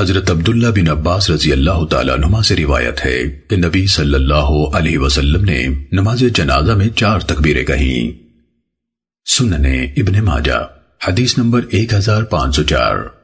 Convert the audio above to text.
حضرت عبداللہ بن عباس رضی اللہ تعالیٰ عنہ سے روایت ہے کہ نبی صلی اللہ علیہ وسلم نے نماز جنازہ میں چار تکبیریں کہیں۔ سننے ابن ماجہ، حدیث نمبر ایک ہزار پانچ سو چار۔